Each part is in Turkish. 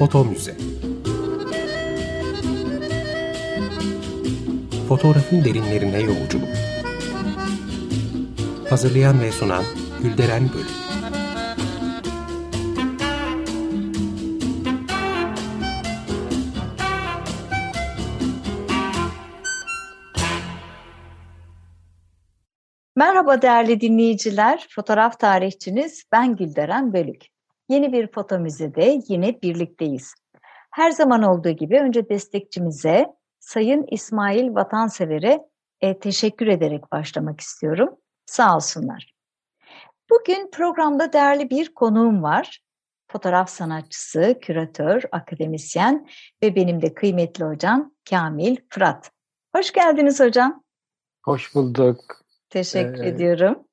Foto Müze Fotoğrafın derinlerine yolculuk. Hazırlayan ve sunan Gülderen Bölük Merhaba değerli dinleyiciler, fotoğraf tarihçiniz ben Gülderen Bölük. Yeni bir foto müzede yine birlikteyiz. Her zaman olduğu gibi önce destekçimize, Sayın İsmail Vatansever'e e, teşekkür ederek başlamak istiyorum. Sağ olsunlar. Bugün programda değerli bir konuğum var. Fotoğraf sanatçısı, küratör, akademisyen ve benim de kıymetli hocam Kamil Fırat. Hoş geldiniz hocam. Hoş bulduk. Teşekkür ee, ediyorum.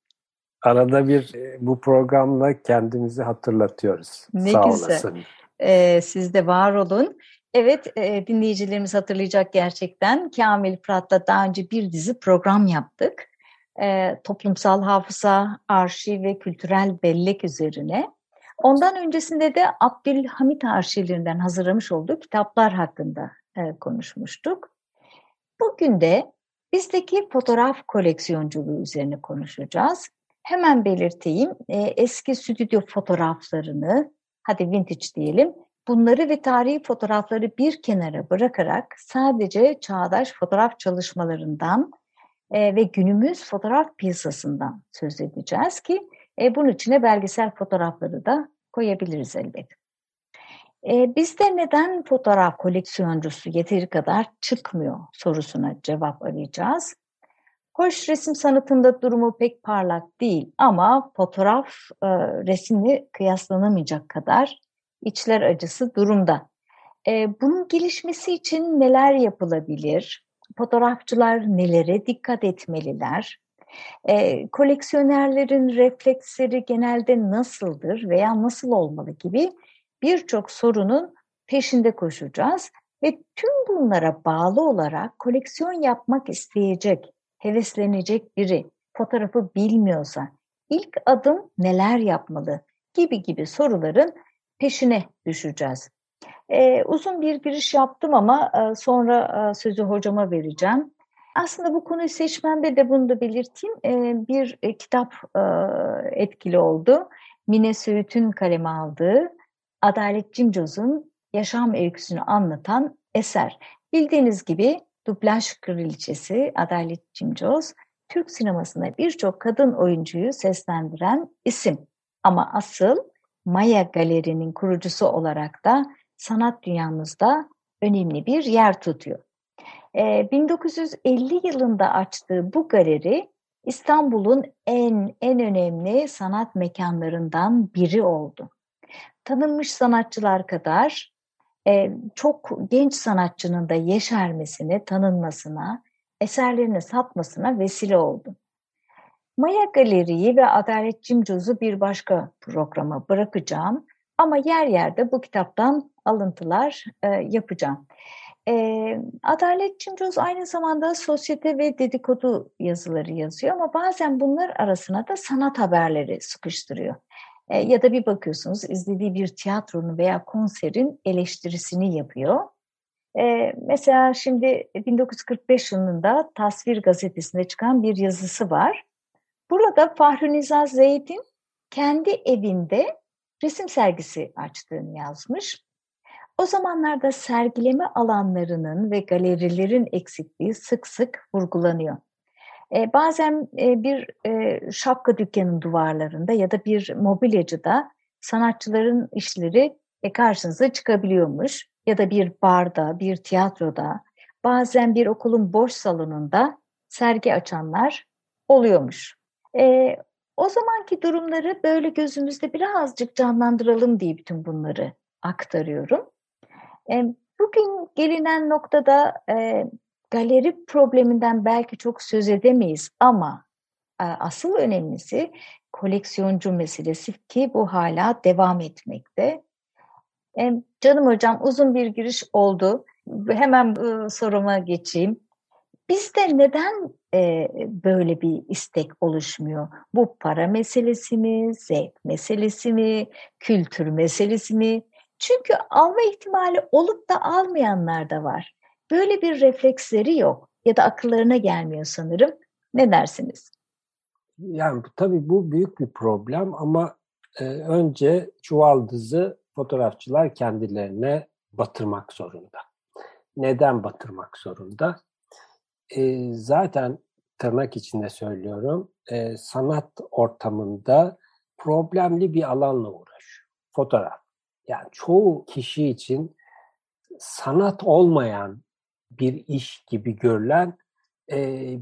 Arada bir e, bu programla kendimizi hatırlatıyoruz. Ne Sağ güzel. olasın. Ee, siz de var olun. Evet e, dinleyicilerimiz hatırlayacak gerçekten. Kamil Fırat'la daha önce bir dizi program yaptık. E, toplumsal hafıza, arşiv ve kültürel bellek üzerine. Ondan öncesinde de Abdülhamit arşivlerinden hazırlamış olduğu kitaplar hakkında e, konuşmuştuk. Bugün de bizdeki fotoğraf koleksiyonculuğu üzerine konuşacağız. Hemen belirteyim e, eski stüdyo fotoğraflarını, hadi vintage diyelim, bunları ve tarihi fotoğrafları bir kenara bırakarak sadece çağdaş fotoğraf çalışmalarından e, ve günümüz fotoğraf piyasasından söz edeceğiz ki e, bunun içine belgesel fotoğrafları da koyabiliriz elbette. E, bizde neden fotoğraf koleksiyoncusu yeteri kadar çıkmıyor sorusuna cevap arayacağız. Hoş resim sanatında durumu pek parlak değil ama fotoğraf e, resimle kıyaslanamayacak kadar içler acısı durumda. E, bunun gelişmesi için neler yapılabilir? Fotoğrafçılar nelere dikkat etmeliler? E, koleksiyonerlerin refleksleri genelde nasıldır veya nasıl olmalı gibi birçok sorunun peşinde koşacağız ve tüm bunlara bağlı olarak koleksiyon yapmak isteyecek, heveslenecek biri fotoğrafı bilmiyorsa ilk adım neler yapmalı gibi gibi soruların peşine düşeceğiz. Ee, uzun bir giriş yaptım ama e, sonra e, sözü hocama vereceğim. Aslında bu konuyu seçmemde de bunu da belirteyim. E, bir e, kitap e, etkili oldu. Mine Söğüt'ün kaleme aldığı Adalet Cimcoz'un yaşam öyküsünü anlatan eser. Bildiğiniz gibi dublaj kraliçesi Adalet Cimcoz, Türk sinemasında birçok kadın oyuncuyu seslendiren isim. Ama asıl Maya Galeri'nin kurucusu olarak da sanat dünyamızda önemli bir yer tutuyor. Ee, 1950 yılında açtığı bu galeri İstanbul'un en en önemli sanat mekanlarından biri oldu tanınmış sanatçılar kadar e, çok genç sanatçının da yeşermesine, tanınmasına, eserlerini satmasına vesile oldu. Maya Galeri'yi ve Adalet Cimcoz'u bir başka programa bırakacağım ama yer yerde bu kitaptan alıntılar e, yapacağım. E, Adalet Cimcoz aynı zamanda sosyete ve dedikodu yazıları yazıyor ama bazen bunlar arasına da sanat haberleri sıkıştırıyor. E, ya da bir bakıyorsunuz izlediği bir tiyatronun veya konserin eleştirisini yapıyor. E, mesela şimdi 1945 yılında Tasvir gazetesinde çıkan bir yazısı var. Burada Fahri Niza Zeyd'in kendi evinde resim sergisi açtığını yazmış. O zamanlarda sergileme alanlarının ve galerilerin eksikliği sık sık vurgulanıyor. E, bazen e, bir e, şapka dükkanının duvarlarında ya da bir mobilyacıda sanatçıların işleri e, karşınıza çıkabiliyormuş. Ya da bir barda, bir tiyatroda, bazen bir okulun boş salonunda sergi açanlar oluyormuş. E, o zamanki durumları böyle gözümüzde birazcık canlandıralım diye bütün bunları aktarıyorum. E, bugün gelinen noktada e, galeri probleminden belki çok söz edemeyiz ama e, asıl önemlisi koleksiyoncu meselesi ki bu hala devam etmekte. E, canım hocam uzun bir giriş oldu. Hemen e, soruma geçeyim. Bizde neden böyle bir istek oluşmuyor? Bu para meselesi mi, zevk meselesi mi, kültür meselesi mi? Çünkü alma ihtimali olup da almayanlar da var. Böyle bir refleksleri yok ya da akıllarına gelmiyor sanırım. Ne dersiniz? Yani tabii bu büyük bir problem ama e, önce çuvaldızı fotoğrafçılar kendilerine batırmak zorunda. Neden batırmak zorunda? E, zaten tırnak içinde söylüyorum, e, sanat ortamında problemli bir alanla uğraşıyor. Fotoğraf. Yani çoğu kişi için sanat olmayan bir iş gibi görülen e,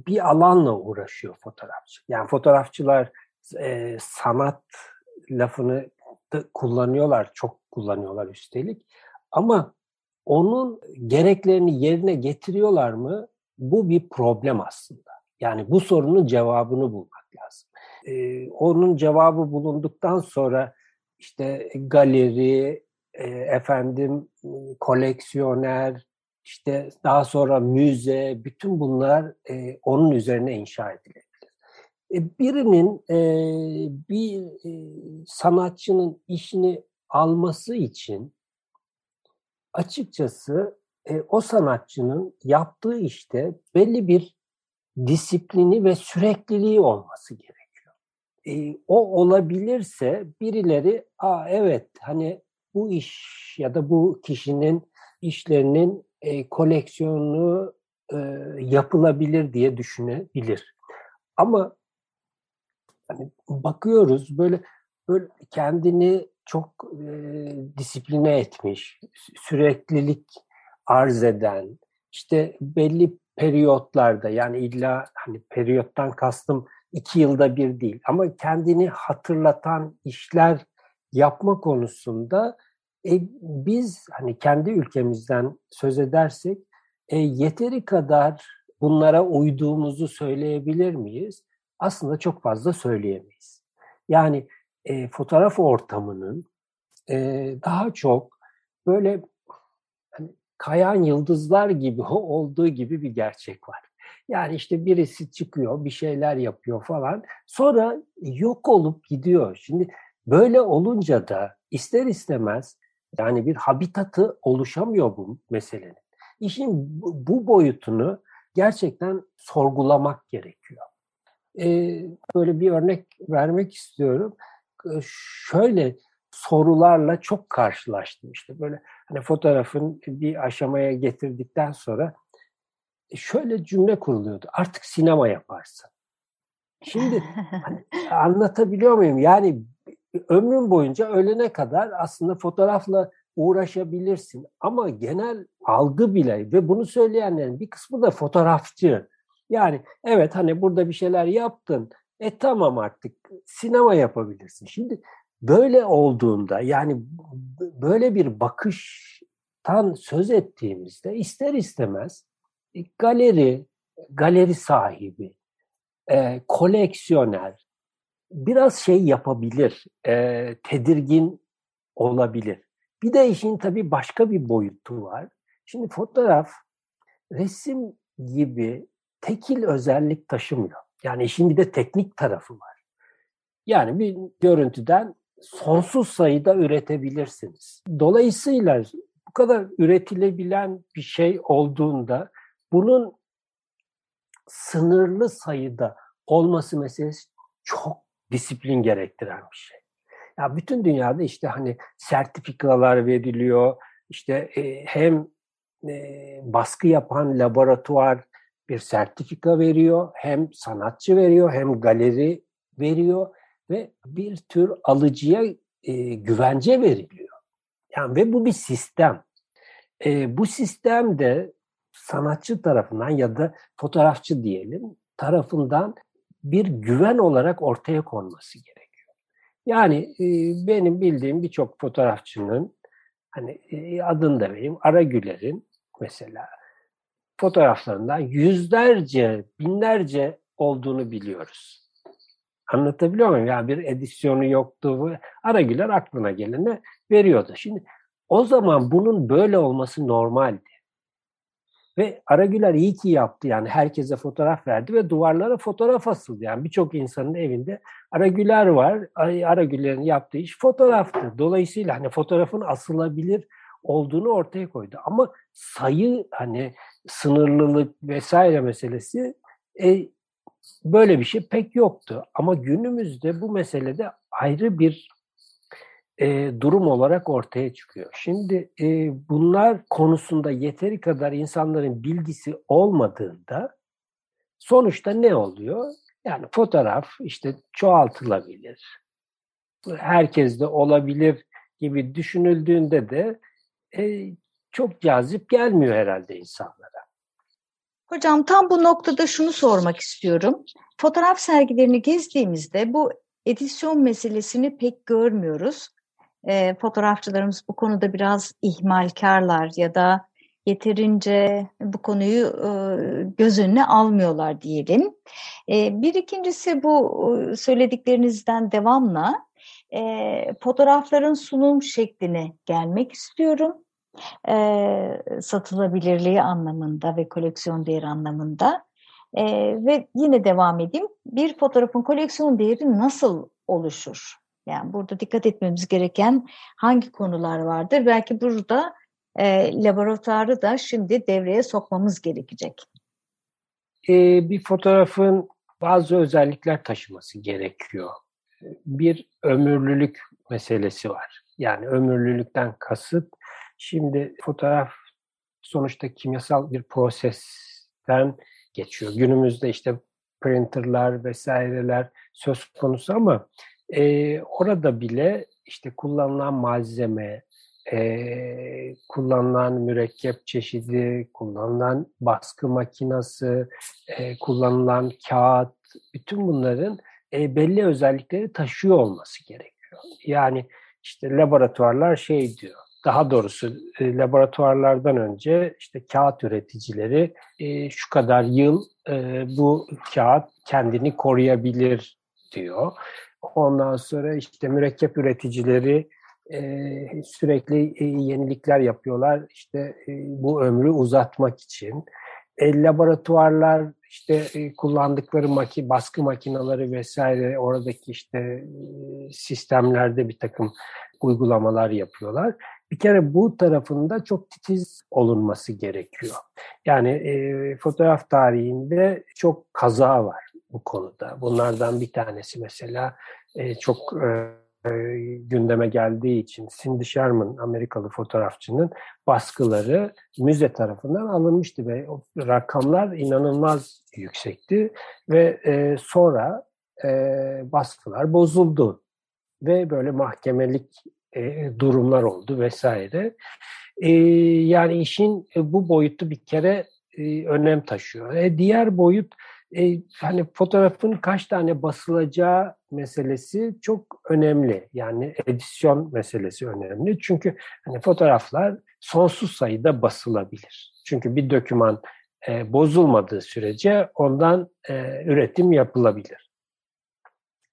bir alanla uğraşıyor fotoğrafçı. Yani fotoğrafçılar e, sanat lafını da kullanıyorlar, çok kullanıyorlar üstelik. Ama onun gereklerini yerine getiriyorlar mı? Bu bir problem aslında. Yani bu sorunun cevabını bulmak lazım. Ee, onun cevabı bulunduktan sonra işte galeri, e, efendim koleksiyoner, işte daha sonra müze, bütün bunlar e, onun üzerine inşa edilebilir. E, birinin e, bir e, sanatçının işini alması için açıkçası e, o sanatçının yaptığı işte belli bir disiplini ve sürekliliği olması gerekiyor. E, o olabilirse birileri, aa evet hani bu iş ya da bu kişinin işlerinin e, koleksiyonu e, yapılabilir diye düşünebilir. Ama hani bakıyoruz böyle böyle kendini çok e, disipline etmiş, süreklilik arz eden, işte belli periyotlarda yani illa hani periyottan kastım iki yılda bir değil ama kendini hatırlatan işler yapma konusunda e, biz hani kendi ülkemizden söz edersek e, yeteri kadar bunlara uyduğumuzu söyleyebilir miyiz? Aslında çok fazla söyleyemeyiz. Yani e, fotoğraf ortamının e, daha çok böyle hani, kayan yıldızlar gibi olduğu gibi bir gerçek var. Yani işte birisi çıkıyor, bir şeyler yapıyor falan. Sonra yok olup gidiyor. Şimdi böyle olunca da ister istemez yani bir habitatı oluşamıyor bu meselenin. İşin bu boyutunu gerçekten sorgulamak gerekiyor. Ee, böyle bir örnek vermek istiyorum. Ee, şöyle sorularla çok karşılaştım işte böyle hani fotoğrafın bir aşamaya getirdikten sonra e, şöyle cümle kuruluyordu. Artık sinema yaparsın. Şimdi hani, anlatabiliyor muyum? Yani ömrün boyunca ölene kadar aslında fotoğrafla uğraşabilirsin. Ama genel algı bile ve bunu söyleyenlerin bir kısmı da fotoğrafçı. Yani evet hani burada bir şeyler yaptın. E tamam artık sinema yapabilirsin. Şimdi böyle olduğunda yani böyle bir bakıştan söz ettiğimizde ister istemez e, galeri, galeri sahibi, e, koleksiyoner, biraz şey yapabilir, e, tedirgin olabilir. Bir de işin tabii başka bir boyutu var. Şimdi fotoğraf resim gibi tekil özellik taşımıyor. Yani işin bir de teknik tarafı var. Yani bir görüntüden sonsuz sayıda üretebilirsiniz. Dolayısıyla bu kadar üretilebilen bir şey olduğunda bunun sınırlı sayıda olması meselesi çok disiplin gerektiren bir şey. Ya bütün dünyada işte hani sertifikalar veriliyor. İşte e, hem e, baskı yapan laboratuvar bir sertifika veriyor, hem sanatçı veriyor, hem galeri veriyor ve bir tür alıcıya e, güvence veriliyor. Yani ve bu bir sistem. E, bu sistemde sanatçı tarafından ya da fotoğrafçı diyelim tarafından bir güven olarak ortaya konması gerekiyor. Yani e, benim bildiğim birçok fotoğrafçının hani e, adını da vereyim Ara Güler'in mesela fotoğraflarından yüzlerce, binlerce olduğunu biliyoruz. Anlatabiliyor muyum? Yani bir edisyonu yoktu. Ara Güler aklına gelene veriyordu. Şimdi o zaman bunun böyle olması normaldi. Ve Aragüler iyi ki yaptı yani herkese fotoğraf verdi ve duvarlara fotoğraf asıldı. Yani birçok insanın evinde Aragüler var. Aragüler'in yaptığı iş fotoğraftı. Dolayısıyla hani fotoğrafın asılabilir olduğunu ortaya koydu. Ama sayı hani sınırlılık vesaire meselesi e, böyle bir şey pek yoktu. Ama günümüzde bu meselede ayrı bir e, durum olarak ortaya çıkıyor. Şimdi e, bunlar konusunda yeteri kadar insanların bilgisi olmadığında sonuçta ne oluyor? Yani fotoğraf işte çoğaltılabilir, herkes de olabilir gibi düşünüldüğünde de e, çok cazip gelmiyor herhalde insanlara. Hocam tam bu noktada şunu sormak istiyorum. Fotoğraf sergilerini gezdiğimizde bu edisyon meselesini pek görmüyoruz. E, fotoğrafçılarımız bu konuda biraz ihmalkarlar ya da yeterince bu konuyu e, göz önüne almıyorlar diyelim. E, bir ikincisi bu e, söylediklerinizden devamla e, fotoğrafların sunum şekline gelmek istiyorum e, satılabilirliği anlamında ve koleksiyon değeri anlamında. E, ve yine devam edeyim. Bir fotoğrafın koleksiyon değeri nasıl oluşur? Yani burada dikkat etmemiz gereken hangi konular vardır? Belki burada e, laboratuvarı da şimdi devreye sokmamız gerekecek. E, bir fotoğrafın bazı özellikler taşıması gerekiyor. Bir ömürlülük meselesi var. Yani ömürlülükten kasıt Şimdi fotoğraf sonuçta kimyasal bir prosesten geçiyor. Günümüzde işte printerlar vesaireler söz konusu ama e, orada bile işte kullanılan malzeme, e, kullanılan mürekkep çeşidi, kullanılan baskı makinası, e, kullanılan kağıt, bütün bunların e, belli özellikleri taşıyor olması gerekiyor. Yani işte laboratuvarlar şey diyor, daha doğrusu e, laboratuvarlardan önce işte kağıt üreticileri e, şu kadar yıl e, bu kağıt kendini koruyabilir diyor. Ondan sonra işte mürekkep üreticileri e, sürekli e, yenilikler yapıyorlar işte e, bu ömrü uzatmak için. E, laboratuvarlar işte e, kullandıkları maki, baskı makineleri vesaire oradaki işte e, sistemlerde bir takım uygulamalar yapıyorlar bir kere bu tarafında çok titiz olunması gerekiyor. Yani e, fotoğraf tarihinde çok kaza var bu konuda. Bunlardan bir tanesi mesela e, çok e, gündeme geldiği için Cindy Sherman Amerikalı fotoğrafçının baskıları müze tarafından alınmıştı ve rakamlar inanılmaz yüksekti ve e, sonra e, baskılar bozuldu ve böyle mahkemelik e, durumlar oldu vesaire. E, yani işin e, bu boyutu bir kere e, önem taşıyor. E, diğer boyut e, hani fotoğrafın kaç tane basılacağı meselesi çok önemli. Yani edisyon meselesi önemli. Çünkü hani fotoğraflar sonsuz sayıda basılabilir. Çünkü bir doküman e, bozulmadığı sürece ondan e, üretim yapılabilir.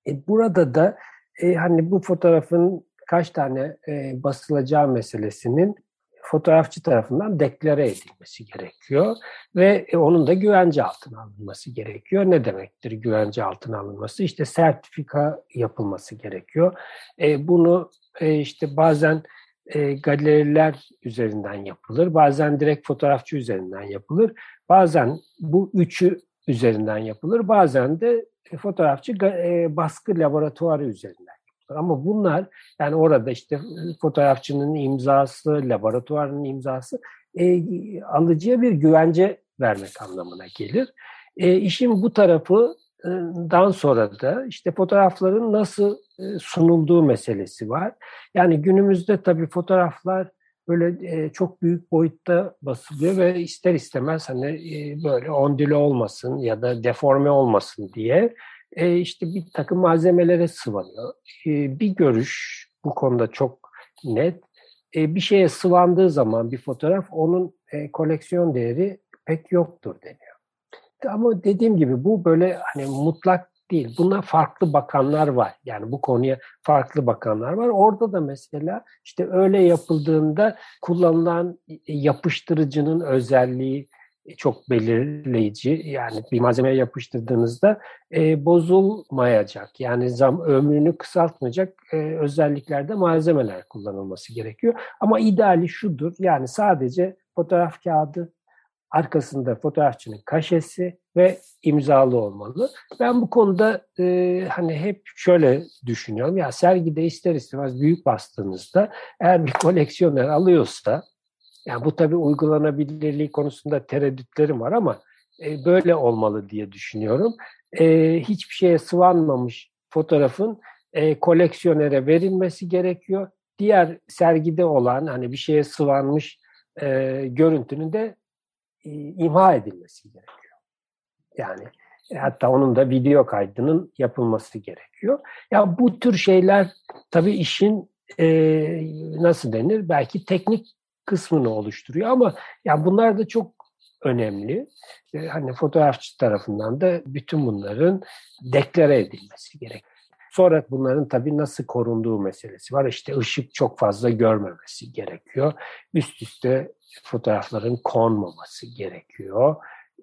E, burada da e, hani bu fotoğrafın kaç tane e, basılacağı meselesinin fotoğrafçı tarafından deklare edilmesi gerekiyor ve e, onun da güvence altına alınması gerekiyor. Ne demektir güvence altına alınması? İşte sertifika yapılması gerekiyor. E, bunu e, işte bazen e, galeriler üzerinden yapılır, bazen direkt fotoğrafçı üzerinden yapılır, bazen bu üçü üzerinden yapılır, bazen de fotoğrafçı e, baskı laboratuvarı üzerinden ama bunlar yani orada işte fotoğrafçının imzası, laboratuvarın imzası e, alıcıya bir güvence vermek anlamına gelir. E, işin bu tarafından sonra da işte fotoğrafların nasıl e, sunulduğu meselesi var. Yani günümüzde tabii fotoğraflar böyle e, çok büyük boyutta basılıyor ve ister istemez hani e, böyle ondile olmasın ya da deforme olmasın diye e, işte bir takım malzemelere sıvanıyor. E, bir görüş bu konuda çok net. E, bir şeye sıvandığı zaman bir fotoğraf onun e, koleksiyon değeri pek yoktur deniyor. Ama dediğim gibi bu böyle hani mutlak değil. Buna farklı bakanlar var. Yani bu konuya farklı bakanlar var. Orada da mesela işte öyle yapıldığında kullanılan yapıştırıcının özelliği çok belirleyici. Yani bir malzemeye yapıştırdığınızda e, bozulmayacak. Yani zam ömrünü kısaltmayacak e, özelliklerde malzemeler kullanılması gerekiyor. Ama ideali şudur. Yani sadece fotoğraf kağıdı arkasında fotoğrafçının kaşesi ve imzalı olmalı. Ben bu konuda e, hani hep şöyle düşünüyorum. Ya sergide ister istemez büyük bastığınızda eğer bir koleksiyoner alıyorsa yani bu tabii uygulanabilirliği konusunda tereddütlerim var ama e, böyle olmalı diye düşünüyorum. E, hiçbir şeye sıvanmamış fotoğrafın e, koleksiyonere verilmesi gerekiyor. Diğer sergide olan hani bir şeye sıvanmış e, görüntünün de e, imha edilmesi gerekiyor. Yani e, hatta onun da video kaydının yapılması gerekiyor. Ya bu tür şeyler tabii işin e, nasıl denir? Belki teknik kısmını oluşturuyor ama ya bunlar da çok önemli. E, hani fotoğrafçı tarafından da bütün bunların deklare edilmesi gerek. Sonra bunların tabii nasıl korunduğu meselesi var. İşte ışık çok fazla görmemesi gerekiyor. Üst üste fotoğrafların konmaması gerekiyor.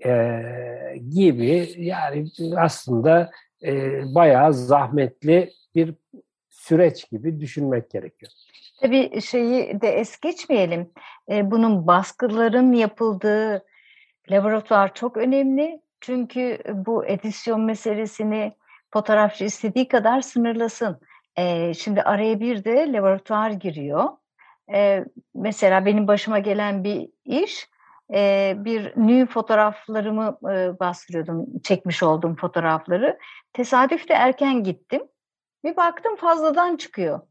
Ee, gibi yani aslında e, bayağı zahmetli bir süreç gibi düşünmek gerekiyor. Tabii şeyi de es geçmeyelim. E, bunun baskıların yapıldığı laboratuvar çok önemli. Çünkü bu edisyon meselesini fotoğrafçı istediği kadar sınırlasın. E, şimdi araya bir de laboratuvar giriyor. E, mesela benim başıma gelen bir iş, bir nü fotoğraflarımı e, bastırıyordum, çekmiş olduğum fotoğrafları. Tesadüf de erken gittim. Bir baktım fazladan çıkıyor.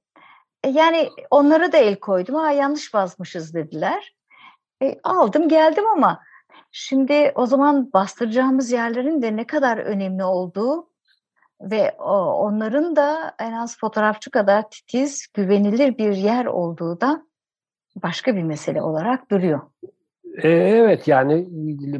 E, yani onlara da el koydum. Ha yanlış basmışız dediler. E, aldım geldim ama şimdi o zaman bastıracağımız yerlerin de ne kadar önemli olduğu ve onların da en az fotoğrafçı kadar titiz, güvenilir bir yer olduğu da başka bir mesele olarak duruyor. E, evet yani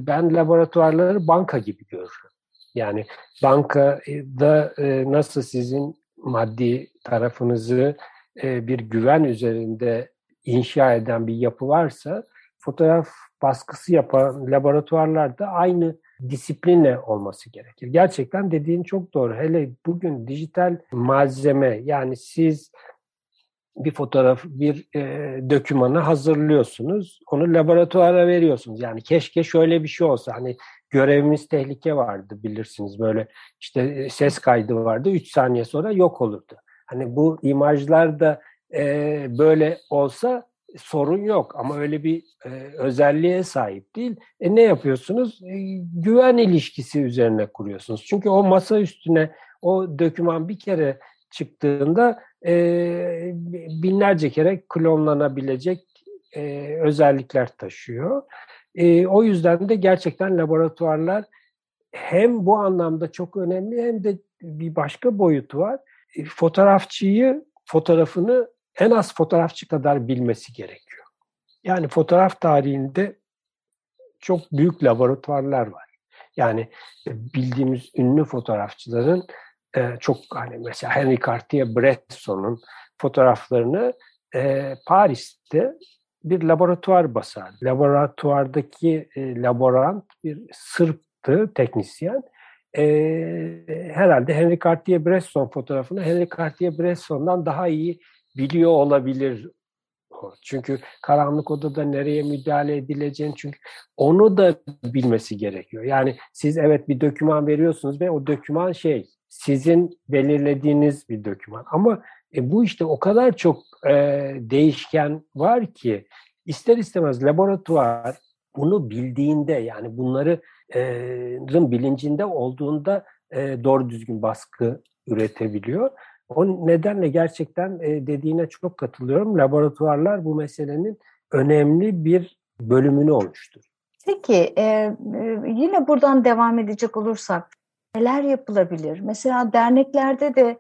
ben laboratuvarları banka gibi görüyorum. Yani bankada e, nasıl sizin maddi tarafınızı e, bir güven üzerinde inşa eden bir yapı varsa fotoğraf baskısı yapan laboratuvarlarda aynı disiplinle olması gerekir. Gerçekten dediğin çok doğru. Hele bugün dijital malzeme yani siz bir fotoğraf, bir e, dökümanı hazırlıyorsunuz. Onu laboratuvara veriyorsunuz. Yani keşke şöyle bir şey olsa. Hani görevimiz tehlike vardı bilirsiniz. Böyle işte e, ses kaydı vardı. Üç saniye sonra yok olurdu. Hani bu imajlar da e, böyle olsa sorun yok ama öyle bir e, özelliğe sahip değil. E, ne yapıyorsunuz? E, güven ilişkisi üzerine kuruyorsunuz. Çünkü o masa üstüne o döküman bir kere çıktığında e, binlerce kere klonlanabilecek e, özellikler taşıyor. E, o yüzden de gerçekten laboratuvarlar hem bu anlamda çok önemli hem de bir başka boyutu var. E, fotoğrafçıyı, fotoğrafını en az fotoğrafçı kadar bilmesi gerekiyor. Yani fotoğraf tarihinde çok büyük laboratuvarlar var. Yani e, bildiğimiz ünlü fotoğrafçıların e, çok hani mesela Henry Cartier-Bresson'un fotoğraflarını Paris'te bir laboratuvar basar. Laboratuvardaki laborant bir Sırp'tı, teknisyen. E, herhalde Henry Cartier-Bresson fotoğrafını Henry Cartier-Bresson'dan daha iyi biliyor olabilir çünkü karanlık odada nereye müdahale edileceğini çünkü onu da bilmesi gerekiyor. Yani siz evet bir döküman veriyorsunuz ve o döküman şey sizin belirlediğiniz bir döküman. Ama e, bu işte o kadar çok e, değişken var ki ister istemez laboratuvar bunu bildiğinde yani bunları bilincinde olduğunda doğru düzgün baskı üretebiliyor. O nedenle gerçekten dediğine çok katılıyorum. Laboratuvarlar bu meselenin önemli bir bölümünü oluştur. Peki yine buradan devam edecek olursak neler yapılabilir? Mesela derneklerde de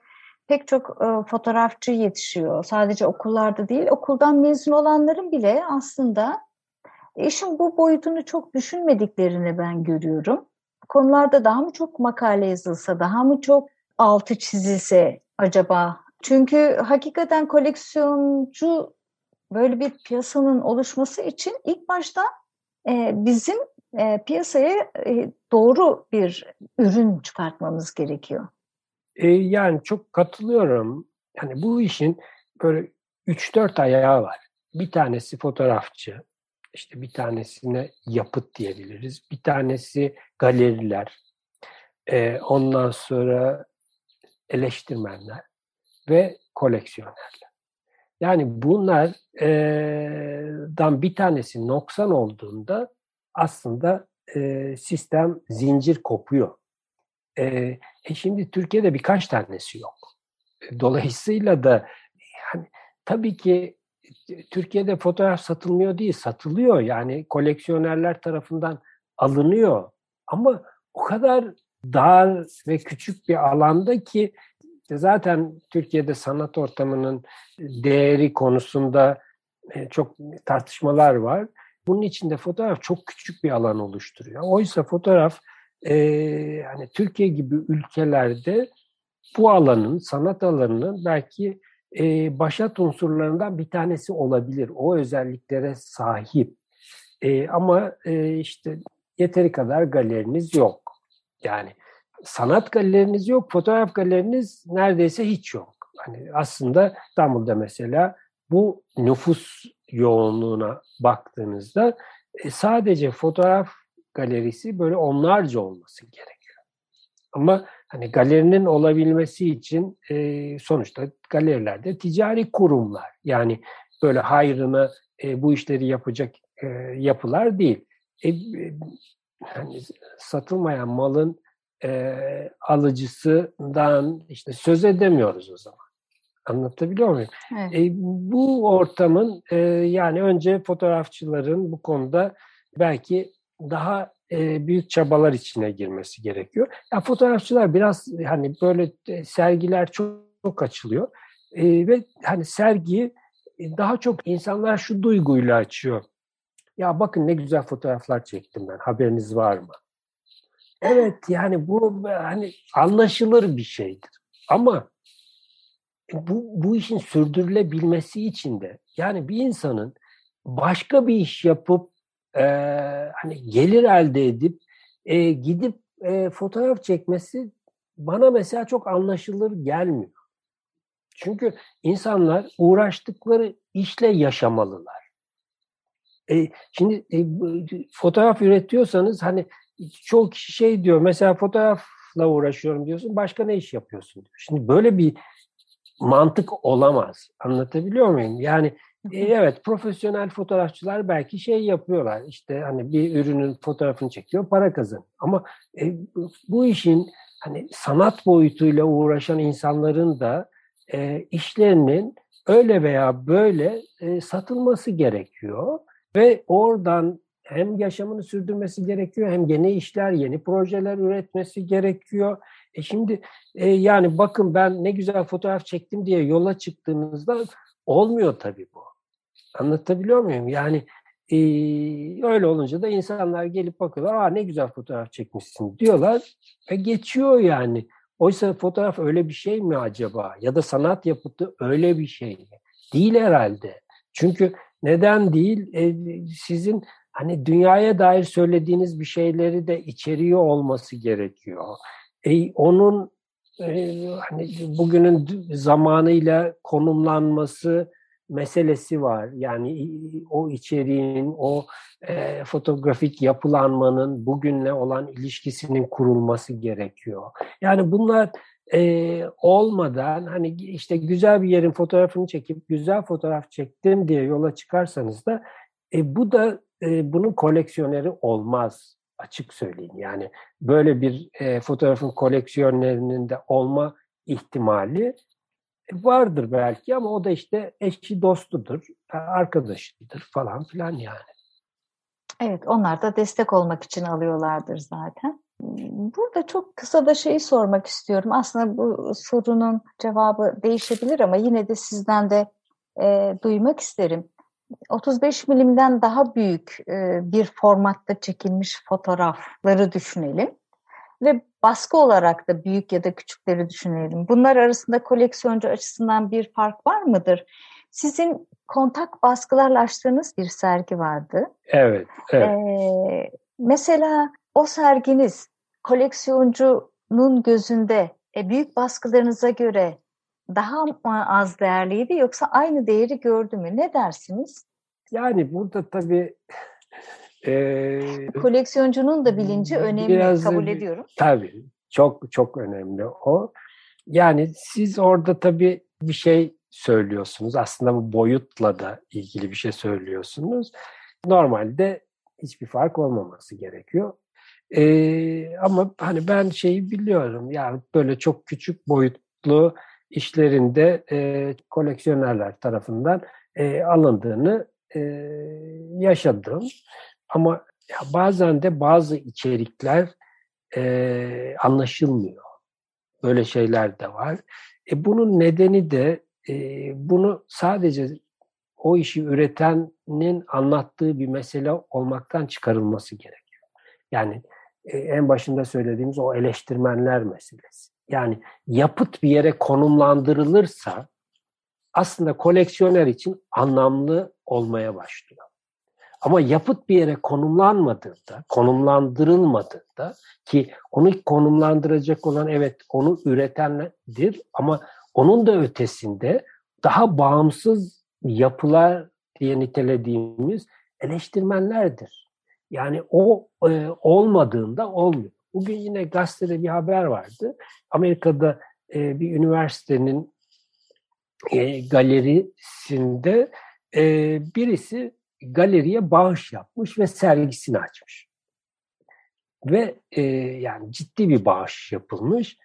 pek çok fotoğrafçı yetişiyor. Sadece okullarda değil, okuldan mezun olanların bile aslında işin bu boyutunu çok düşünmediklerini ben görüyorum. Konularda daha mı çok makale yazılsa, daha mı çok altı çizilse acaba? Çünkü hakikaten koleksiyoncu böyle bir piyasanın oluşması için ilk başta e, bizim e, piyasaya e, doğru bir ürün çıkartmamız gerekiyor. E, yani çok katılıyorum. Yani bu işin böyle 3-4 ayağı var. Bir tanesi fotoğrafçı, işte bir tanesine yapıt diyebiliriz. Bir tanesi galeriler. E, ondan sonra eleştirmenler ve koleksiyonerler. Yani bunlardan bir tanesi noksan olduğunda aslında sistem zincir kopuyor. E şimdi Türkiye'de birkaç tanesi yok. Dolayısıyla da yani tabii ki Türkiye'de fotoğraf satılmıyor değil, satılıyor. Yani koleksiyonerler tarafından alınıyor. Ama o kadar dar ve küçük bir alanda ki zaten Türkiye'de sanat ortamının değeri konusunda e, çok tartışmalar var. Bunun içinde fotoğraf çok küçük bir alan oluşturuyor. Oysa fotoğraf e, hani Türkiye gibi ülkelerde bu alanın, sanat alanının belki e, başat unsurlarından bir tanesi olabilir. O özelliklere sahip. E, ama e, işte yeteri kadar galeriniz yok. Yani sanat galeriniz yok, fotoğraf galeriniz neredeyse hiç yok. Hani aslında İstanbul'da mesela bu nüfus yoğunluğuna baktığınızda e, sadece fotoğraf galerisi böyle onlarca olması gerekiyor. Ama hani galerinin olabilmesi için e, sonuçta galerilerde ticari kurumlar. Yani böyle hayrına e, bu işleri yapacak e, yapılar değil. E, e, hani satılmayan malın e, alıcısından işte söz edemiyoruz o zaman. Anlatabiliyor muyum? Evet. E, bu ortamın e, yani önce fotoğrafçıların bu konuda belki daha e, büyük çabalar içine girmesi gerekiyor. Ya fotoğrafçılar biraz hani böyle e, sergiler çok, çok açılıyor e, ve hani sergiyi e, daha çok insanlar şu duyguyla açıyor. Ya bakın ne güzel fotoğraflar çektim ben. Haberiniz var mı? Evet yani bu hani anlaşılır bir şeydir. Ama bu, bu işin sürdürülebilmesi için de yani bir insanın başka bir iş yapıp e, hani gelir elde edip e, gidip e, fotoğraf çekmesi bana mesela çok anlaşılır gelmiyor. Çünkü insanlar uğraştıkları işle yaşamalılar. E, şimdi e, fotoğraf üretiyorsanız hani çoğu kişi şey diyor mesela fotoğrafla uğraşıyorum diyorsun başka ne iş yapıyorsun diyor. Şimdi böyle bir mantık olamaz. Anlatabiliyor muyum? Yani evet profesyonel fotoğrafçılar belki şey yapıyorlar. İşte hani bir ürünün fotoğrafını çekiyor, para kazan. Ama e, bu işin hani sanat boyutuyla uğraşan insanların da e, işlerinin öyle veya böyle e, satılması gerekiyor ve oradan hem yaşamını sürdürmesi gerekiyor hem yeni işler, yeni projeler üretmesi gerekiyor. E şimdi e, yani bakın ben ne güzel fotoğraf çektim diye yola çıktığınızda olmuyor tabii bu. Anlatabiliyor muyum? Yani e, öyle olunca da insanlar gelip bakıyorlar, aa ne güzel fotoğraf çekmişsin diyorlar ve geçiyor yani. Oysa fotoğraf öyle bir şey mi acaba? Ya da sanat yapıtı öyle bir şey mi? Değil herhalde. Çünkü neden değil? E, sizin hani dünyaya dair söylediğiniz bir şeyleri de içeriyor olması gerekiyor. E, onun e, hani bugünün zamanıyla konumlanması meselesi var. Yani o içeriğin, o e, fotoğrafik yapılanmanın bugünle olan ilişkisinin kurulması gerekiyor. Yani bunlar e, olmadan hani işte güzel bir yerin fotoğrafını çekip güzel fotoğraf çektim diye yola çıkarsanız da e, bu da e, bunun koleksiyoneri olmaz açık söyleyeyim. Yani böyle bir e, fotoğrafın koleksiyonerinin de olma ihtimali vardır belki ama o da işte eşi dostudur, arkadaşıdır falan filan yani. Evet, onlar da destek olmak için alıyorlardır zaten. Burada çok kısa da şeyi sormak istiyorum. Aslında bu sorunun cevabı değişebilir ama yine de sizden de e, duymak isterim. 35 milimden daha büyük e, bir formatta çekilmiş fotoğrafları düşünelim ve baskı olarak da büyük ya da küçükleri düşünelim. Bunlar arasında koleksiyoncu açısından bir fark var mıdır? Sizin kontak baskılarla açtığınız bir sergi vardı. Evet. evet. Ee, Mesela o serginiz koleksiyoncunun gözünde e, büyük baskılarınıza göre daha mı az değerliydi yoksa aynı değeri gördü mü? Ne dersiniz? Yani burada tabii e, koleksiyoncunun da bilinci önemli biraz, kabul ediyorum. Tabii çok çok önemli o. Yani siz orada tabii bir şey söylüyorsunuz. Aslında bu boyutla da ilgili bir şey söylüyorsunuz. Normalde hiçbir fark olmaması gerekiyor. Ee, ama hani ben şeyi biliyorum yani böyle çok küçük boyutlu işlerinde e, koleksiyonerler tarafından e, alındığını e, yaşadım. Ama ya bazen de bazı içerikler e, anlaşılmıyor. Böyle şeyler de var. E, bunun nedeni de e, bunu sadece o işi üretenin anlattığı bir mesele olmaktan çıkarılması gerekiyor. Yani e, en başında söylediğimiz o eleştirmenler meselesi. Yani yapıt bir yere konumlandırılırsa aslında koleksiyoner için anlamlı olmaya başlıyor. Ama yapıt bir yere konumlanmadığında, konumlandırılmadığında ki onu konumlandıracak olan evet onu üretendir ama onun da ötesinde daha bağımsız yapılar diye nitelediğimiz eleştirmenlerdir. Yani o e, olmadığında olmuyor. Bugün yine gazetede bir haber vardı. Amerika'da e, bir üniversitenin e, galerisinde e, birisi galeriye bağış yapmış ve sergisini açmış. Ve e, yani ciddi bir bağış yapılmış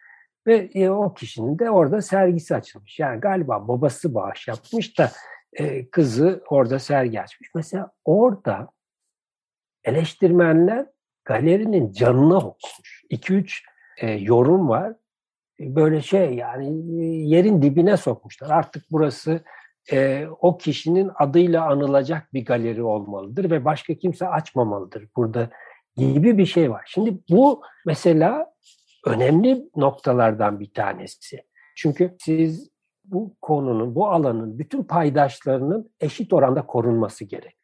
ve e, o kişinin de orada sergisi açılmış. Yani galiba babası bağış yapmış da e, kızı orada sergi açmış. Mesela orada eleştirmenler galerinin canına okumuş. 2-3 e, yorum var. Böyle şey yani e, yerin dibine sokmuşlar. Artık burası e, o kişinin adıyla anılacak bir galeri olmalıdır ve başka kimse açmamalıdır burada gibi bir şey var. Şimdi bu mesela önemli noktalardan bir tanesi. Çünkü siz bu konunun, bu alanın bütün paydaşlarının eşit oranda korunması gerek.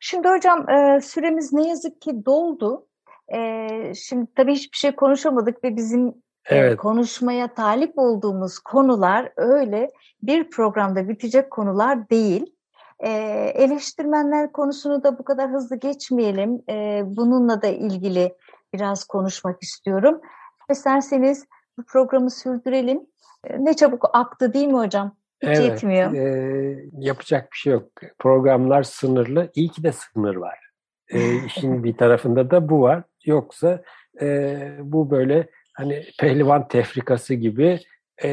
Şimdi hocam süremiz ne yazık ki doldu. Şimdi tabii hiçbir şey konuşamadık ve bizim evet. konuşmaya talip olduğumuz konular öyle bir programda bitecek konular değil. E, eleştirmenler konusunu da bu kadar hızlı geçmeyelim. E, bununla da ilgili biraz konuşmak istiyorum. İsterseniz bu programı sürdürelim. Ne çabuk aktı değil mi hocam? Hiç evet, yetmiyor. E, yapacak bir şey yok. Programlar sınırlı. İyi ki de sınır var. E, işin bir tarafında da bu var. Yoksa e, bu böyle hani pehlivan tefrikası gibi e,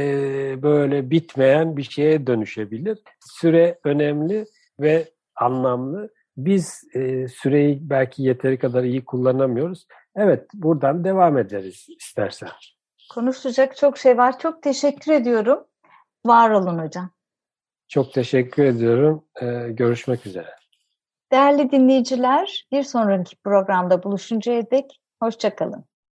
böyle bitmeyen bir şeye dönüşebilir. Süre önemli ve anlamlı. Biz e, süreyi belki yeteri kadar iyi kullanamıyoruz. Evet, buradan devam ederiz istersen. Konuşacak çok şey var. Çok teşekkür ediyorum. Var olun hocam. Çok teşekkür ediyorum. Ee, görüşmek üzere. Değerli dinleyiciler, bir sonraki programda buluşuncaya dek hoşçakalın.